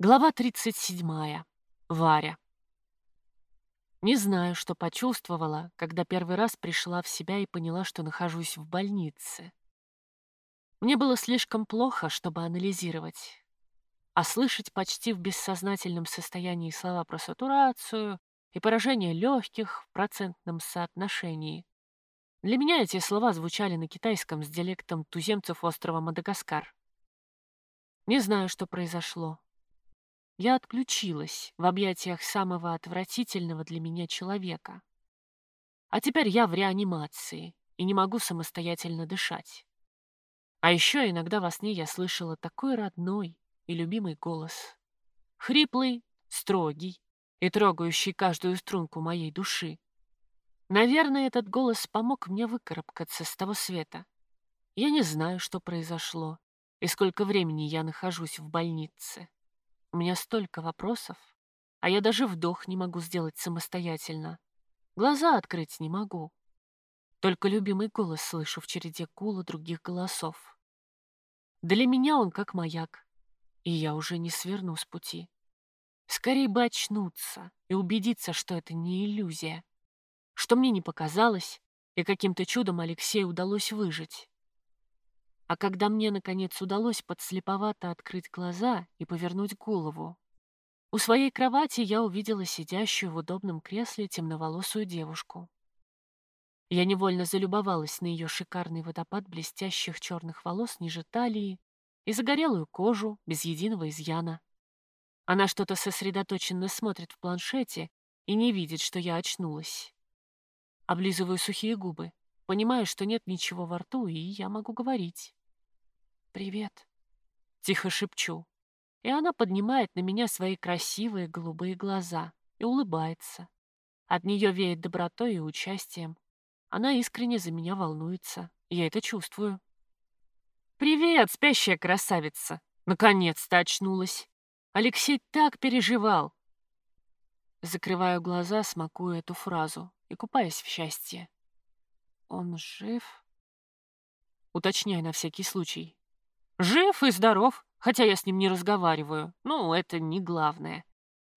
Глава 37. Варя. Не знаю, что почувствовала, когда первый раз пришла в себя и поняла, что нахожусь в больнице. Мне было слишком плохо, чтобы анализировать. А слышать почти в бессознательном состоянии слова про сатурацию и поражение легких в процентном соотношении. Для меня эти слова звучали на китайском с диалектом туземцев острова Мадагаскар. Не знаю, что произошло. Я отключилась в объятиях самого отвратительного для меня человека. А теперь я в реанимации и не могу самостоятельно дышать. А еще иногда во сне я слышала такой родной и любимый голос. Хриплый, строгий и трогающий каждую струнку моей души. Наверное, этот голос помог мне выкарабкаться с того света. Я не знаю, что произошло и сколько времени я нахожусь в больнице. У меня столько вопросов, а я даже вдох не могу сделать самостоятельно. Глаза открыть не могу. Только любимый голос слышу в череде гула других голосов. Для меня он как маяк, и я уже не сверну с пути. Скорее бы очнуться и убедиться, что это не иллюзия, что мне не показалось, и каким-то чудом Алексею удалось выжить. А когда мне, наконец, удалось подслеповато открыть глаза и повернуть голову, у своей кровати я увидела сидящую в удобном кресле темноволосую девушку. Я невольно залюбовалась на ее шикарный водопад блестящих черных волос ниже талии и загорелую кожу без единого изъяна. Она что-то сосредоточенно смотрит в планшете и не видит, что я очнулась. Облизываю сухие губы. Понимаю, что нет ничего во рту, и я могу говорить. «Привет», — тихо шепчу. И она поднимает на меня свои красивые голубые глаза и улыбается. От нее веет добротой и участием. Она искренне за меня волнуется. Я это чувствую. «Привет, спящая красавица!» Наконец-то очнулась. Алексей так переживал. Закрываю глаза, смакую эту фразу и купаясь в счастье. Он жив? Уточняй на всякий случай. Жив и здоров, хотя я с ним не разговариваю. Ну, это не главное.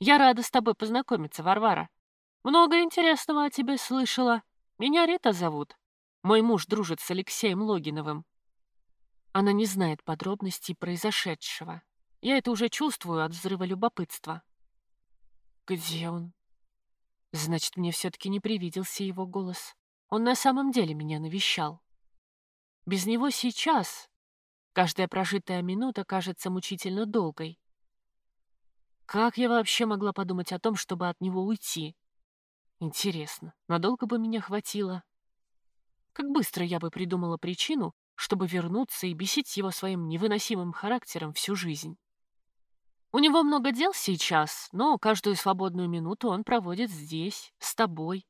Я рада с тобой познакомиться, Варвара. Много интересного о тебе слышала. Меня Рита зовут. Мой муж дружит с Алексеем Логиновым. Она не знает подробностей произошедшего. Я это уже чувствую от взрыва любопытства. Где он? Значит, мне все-таки не привиделся его голос. Он на самом деле меня навещал. Без него сейчас каждая прожитая минута кажется мучительно долгой. Как я вообще могла подумать о том, чтобы от него уйти? Интересно, надолго бы меня хватило? Как быстро я бы придумала причину, чтобы вернуться и бесить его своим невыносимым характером всю жизнь? У него много дел сейчас, но каждую свободную минуту он проводит здесь, с тобой.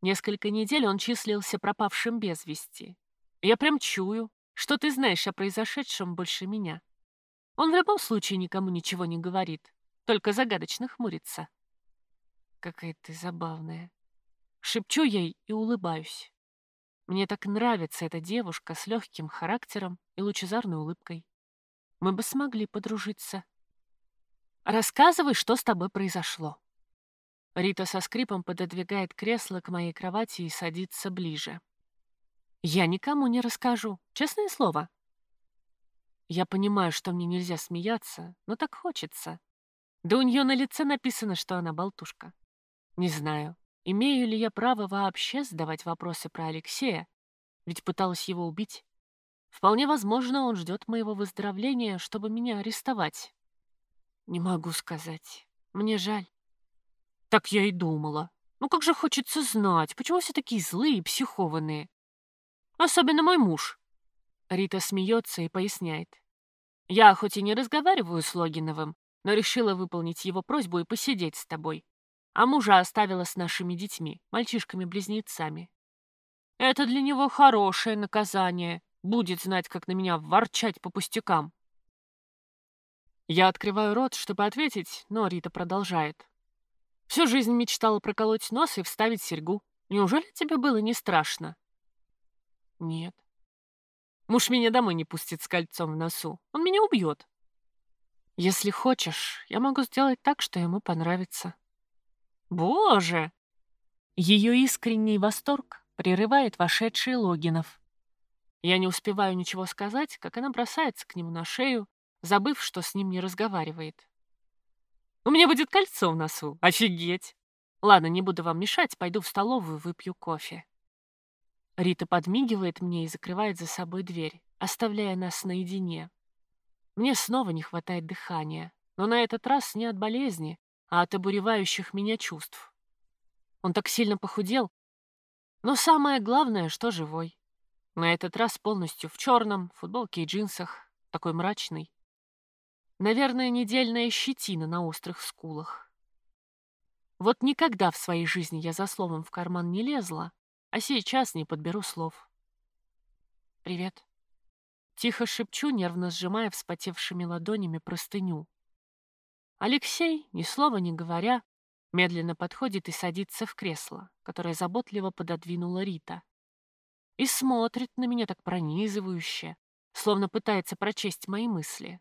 Несколько недель он числился пропавшим без вести. Я прям чую, что ты знаешь о произошедшем больше меня. Он в любом случае никому ничего не говорит, только загадочно хмурится. Какая ты забавная. Шепчу ей и улыбаюсь. Мне так нравится эта девушка с легким характером и лучезарной улыбкой. Мы бы смогли подружиться. Рассказывай, что с тобой произошло. Рита со скрипом пододвигает кресло к моей кровати и садится ближе. Я никому не расскажу, честное слово. Я понимаю, что мне нельзя смеяться, но так хочется. Да у нее на лице написано, что она болтушка. Не знаю, имею ли я право вообще задавать вопросы про Алексея, ведь пыталась его убить. Вполне возможно, он ждет моего выздоровления, чтобы меня арестовать. Не могу сказать. Мне жаль. Так я и думала. Ну как же хочется знать, почему все такие злые и психованные. Особенно мой муж. Рита смеется и поясняет. Я хоть и не разговариваю с Логиновым, но решила выполнить его просьбу и посидеть с тобой. А мужа оставила с нашими детьми, мальчишками-близнецами. Это для него хорошее наказание. Будет знать, как на меня ворчать по пустякам. Я открываю рот, чтобы ответить, но Рита продолжает. Всю жизнь мечтала проколоть нос и вставить серьгу. Неужели тебе было не страшно? Нет. Муж меня домой не пустит с кольцом в носу. Он меня убьет. Если хочешь, я могу сделать так, что ему понравится. Боже! Ее искренний восторг прерывает вошедший Логинов. Я не успеваю ничего сказать, как она бросается к нему на шею, забыв, что с ним не разговаривает. «У меня будет кольцо в носу! Офигеть!» «Ладно, не буду вам мешать, пойду в столовую, выпью кофе». Рита подмигивает мне и закрывает за собой дверь, оставляя нас наедине. Мне снова не хватает дыхания, но на этот раз не от болезни, а от обуревающих меня чувств. Он так сильно похудел, но самое главное, что живой. На этот раз полностью в черном, футболке и джинсах, такой мрачный. Наверное, недельная щетина на острых скулах. Вот никогда в своей жизни я за словом в карман не лезла, а сейчас не подберу слов. «Привет». Тихо шепчу, нервно сжимая вспотевшими ладонями простыню. Алексей, ни слова не говоря, медленно подходит и садится в кресло, которое заботливо пододвинула Рита. И смотрит на меня так пронизывающе, словно пытается прочесть мои мысли.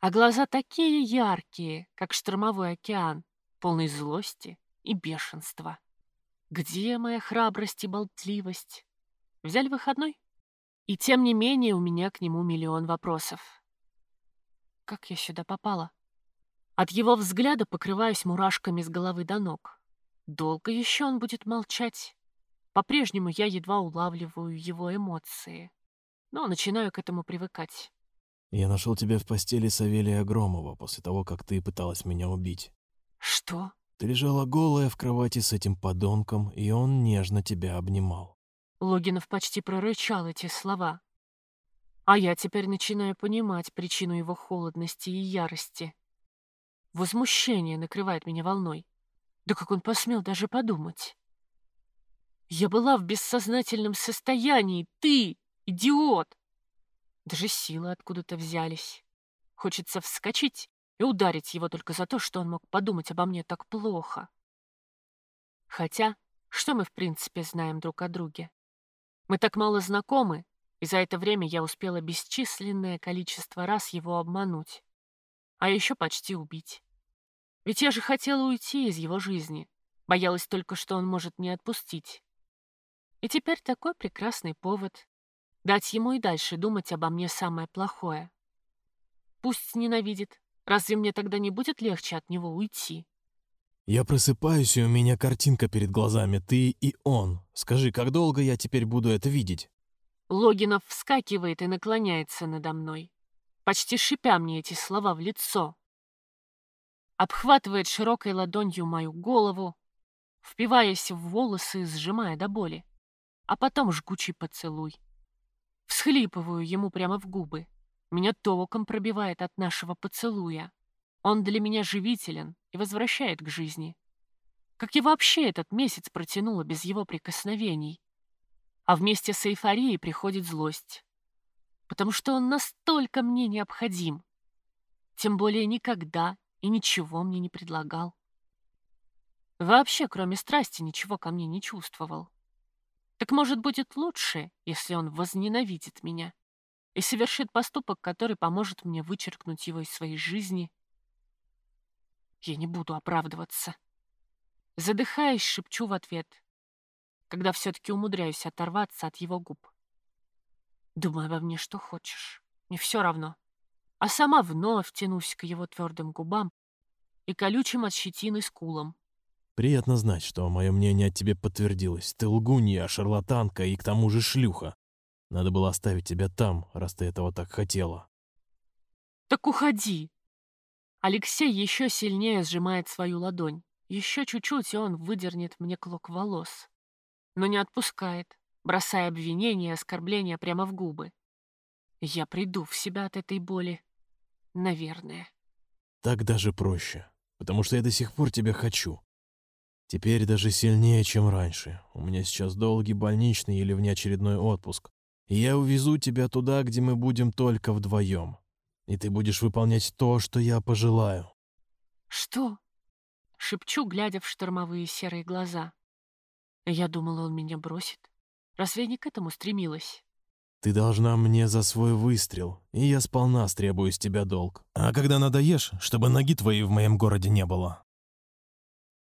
А глаза такие яркие, как штормовой океан, полный злости и бешенства. Где моя храбрость и болтливость? Взяли выходной? И тем не менее у меня к нему миллион вопросов. Как я сюда попала? От его взгляда покрываюсь мурашками с головы до ног. Долго еще он будет молчать? По-прежнему я едва улавливаю его эмоции, но начинаю к этому привыкать. «Я нашел тебя в постели Савелия Громова после того, как ты пыталась меня убить». «Что?» «Ты лежала голая в кровати с этим подонком, и он нежно тебя обнимал. Логинов почти прорычал эти слова. А я теперь начинаю понимать причину его холодности и ярости. Возмущение накрывает меня волной. Да как он посмел даже подумать? Я была в бессознательном состоянии. Ты, идиот! Даже силы откуда-то взялись. Хочется вскочить и ударить его только за то, что он мог подумать обо мне так плохо. Хотя, что мы в принципе знаем друг о друге? Мы так мало знакомы, и за это время я успела бесчисленное количество раз его обмануть, а еще почти убить. Ведь я же хотела уйти из его жизни, боялась только, что он может не отпустить. И теперь такой прекрасный повод дать ему и дальше думать обо мне самое плохое. Пусть ненавидит, разве мне тогда не будет легче от него уйти? Я просыпаюсь, и у меня картинка перед глазами, ты и он. Скажи, как долго я теперь буду это видеть? Логинов вскакивает и наклоняется надо мной, почти шипя мне эти слова в лицо. Обхватывает широкой ладонью мою голову, впиваясь в волосы и сжимая до боли, а потом жгучий поцелуй. Всхлипываю ему прямо в губы. Меня толком пробивает от нашего поцелуя. Он для меня живителен и возвращает к жизни. Как я вообще этот месяц протянула без его прикосновений? А вместе с эйфорией приходит злость. Потому что он настолько мне необходим. Тем более никогда и ничего мне не предлагал. Вообще, кроме страсти, ничего ко мне не чувствовал. Так может, будет лучше, если он возненавидит меня и совершит поступок, который поможет мне вычеркнуть его из своей жизни я не буду оправдываться. Задыхаясь, шепчу в ответ, когда все-таки умудряюсь оторваться от его губ. Думай обо мне, что хочешь. Мне все равно. А сама вновь тянусь к его твердым губам и колючим от щетины скулам. Приятно знать, что мое мнение о тебе подтвердилось. Ты лгунья, шарлатанка и к тому же шлюха. Надо было оставить тебя там, раз ты этого так хотела. Так уходи, Алексей еще сильнее сжимает свою ладонь. Еще чуть-чуть, и он выдернет мне клок волос. Но не отпускает, бросая обвинения и оскорбления прямо в губы. Я приду в себя от этой боли. Наверное. Так даже проще, потому что я до сих пор тебя хочу. Теперь даже сильнее, чем раньше. У меня сейчас долгий больничный или внеочередной отпуск. И я увезу тебя туда, где мы будем только вдвоем и ты будешь выполнять то, что я пожелаю». «Что?» — шепчу, глядя в штормовые серые глаза. Я думала, он меня бросит. Разве я не к этому стремилась? Ты должна мне за свой выстрел, и я сполна стребую с тебя долг. А когда надоешь, чтобы ноги твоей в моем городе не было.